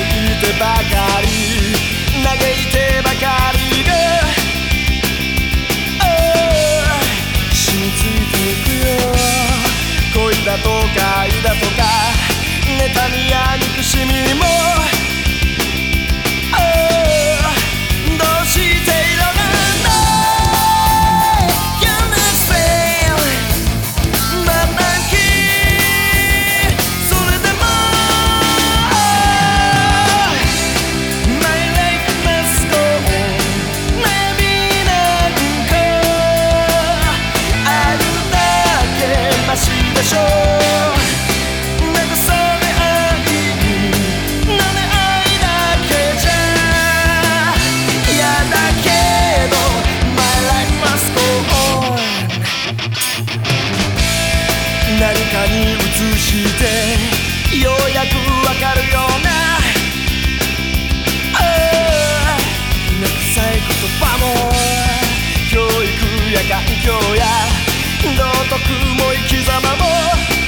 いてばかり。嘆いてばかりが染みついていくよ。恋だとか愛だとか妬みや憎しみもや。道徳も生き様も